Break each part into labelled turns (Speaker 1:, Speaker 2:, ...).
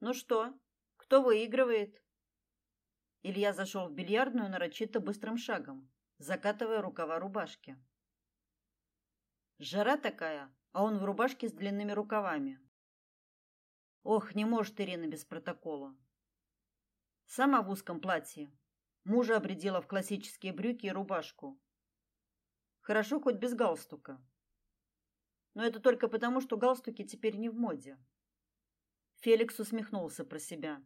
Speaker 1: Ну что, кто выигрывает? Илья зашел в бильярдную нарочито быстрым шагом, закатывая рукава рубашки. Жара такая, а он в рубашке с длинными рукавами. Ох, не может Ирина без протокола. Сама в узком платье. Мужа обрядила в классические брюки и рубашку. Хорошо хоть без галстука. Но это только потому, что галстуки теперь не в моде. Феликс усмехнулся про себя.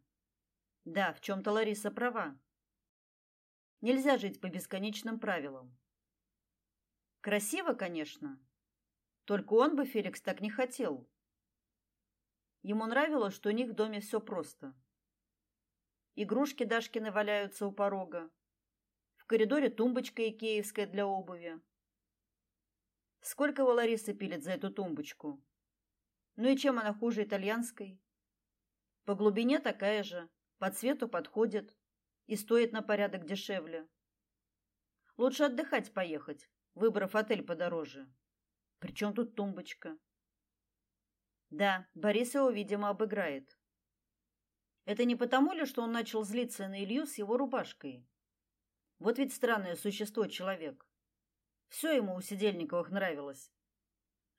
Speaker 1: Да, в чем то Лариса права. Нельзя жить по бесконечным правилам. Красиво, конечно, только он бы Феликс так не хотел. Ему нравилось, что у них в доме все просто. Игрушки Дашкины валяются у порога. В коридоре тумбочка икеевская для обуви. Сколько его Лариса пилит за эту тумбочку? Ну и чем она хуже итальянской? По глубине такая же, по цвету подходит и стоит на порядок дешевле. Лучше отдыхать поехать, выбрав отель подороже. Причем тут тумбочка? Да, Борис его, видимо, обыграет. Это не потому ли, что он начал злиться на Илью с его рубашкой? Вот ведь странное существо человек. Все ему у Сидельниковых нравилось.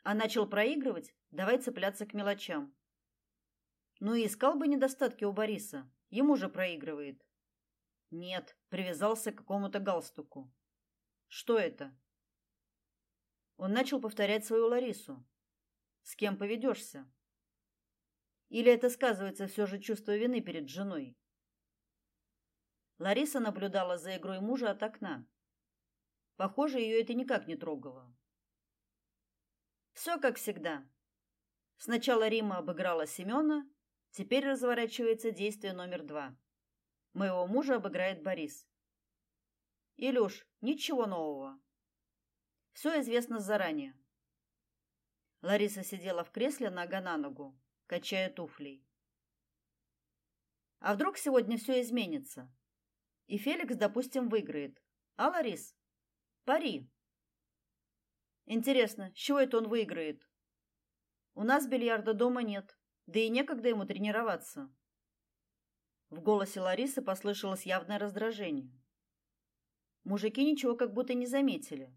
Speaker 1: А начал проигрывать, давай цепляться к мелочам. Ну и искал бы недостатки у Бориса. Ему же проигрывает. Нет, привязался к какому-то галстуку. Что это? Он начал повторять свою Ларису. С кем поведешься? Или это сказывается все же чувство вины перед женой? Лариса наблюдала за игрой мужа от окна. Похоже, ее это никак не трогало. Все как всегда. Сначала Рима обыграла Семена, теперь разворачивается действие номер два. Моего мужа обыграет Борис. Илюш, ничего нового. Все известно заранее. Лариса сидела в кресле нога на ногу, качая туфлей. А вдруг сегодня все изменится? И Феликс, допустим, выиграет. А Ларис? Пари. Интересно, с чего это он выиграет? У нас бильярда дома нет, да и некогда ему тренироваться. В голосе Ларисы послышалось явное раздражение. Мужики ничего как будто не заметили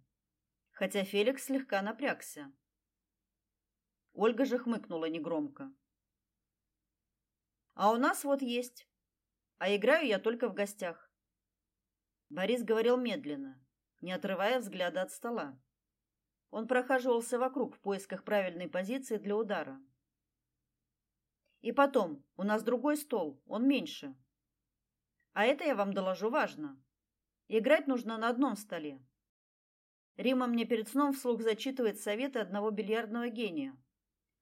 Speaker 1: хотя Феликс слегка напрягся. Ольга же хмыкнула негромко. А у нас вот есть. А играю я только в гостях. Борис говорил медленно, не отрывая взгляда от стола. Он прохаживался вокруг в поисках правильной позиции для удара. И потом, у нас другой стол, он меньше. А это я вам доложу важно. Играть нужно на одном столе. Рима мне перед сном вслух зачитывает советы одного бильярдного гения.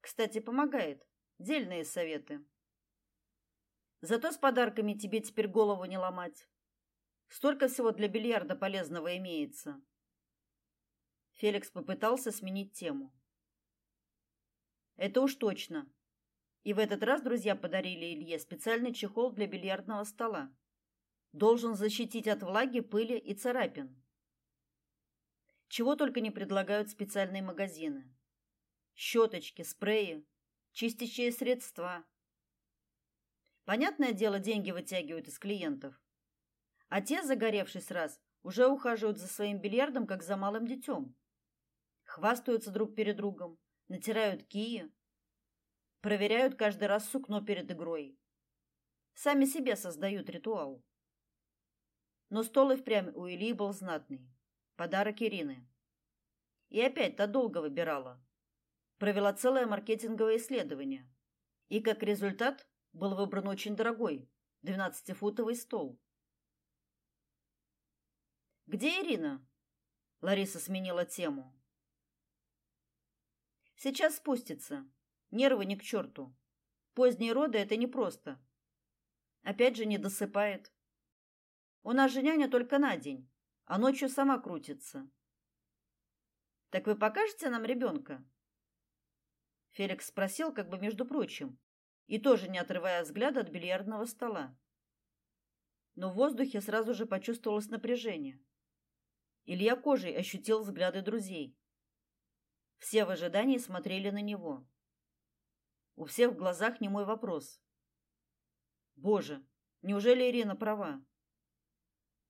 Speaker 1: Кстати, помогает. Дельные советы. Зато с подарками тебе теперь голову не ломать. Столько всего для бильярда полезного имеется. Феликс попытался сменить тему. Это уж точно. И в этот раз друзья подарили Илье специальный чехол для бильярдного стола. Должен защитить от влаги, пыли и царапин. Чего только не предлагают специальные магазины. Щеточки, спреи, чистящие средства. Понятное дело, деньги вытягивают из клиентов. А те, загоревшись раз, уже ухаживают за своим бильярдом, как за малым детем. Хвастаются друг перед другом, натирают кии, проверяют каждый раз сукно перед игрой. Сами себе создают ритуал. Но стол и впрямь у Ильи был знатный. Подарок Ирины. И опять-то долго выбирала. Провела целое маркетинговое исследование. И как результат был выбран очень дорогой, двенадцатифутовый стол. Где Ирина? Лариса сменила тему. Сейчас спустится. Нервы ни к черту. Поздние роды это непросто. Опять же не досыпает. У нас же няня только на день а ночью сама крутится. Так вы покажете нам ребенка?» Феликс спросил, как бы между прочим, и тоже не отрывая взгляда от бильярдного стола. Но в воздухе сразу же почувствовалось напряжение. Илья кожей ощутил взгляды друзей. Все в ожидании смотрели на него. У всех в глазах немой вопрос. Боже, неужели Ирина права?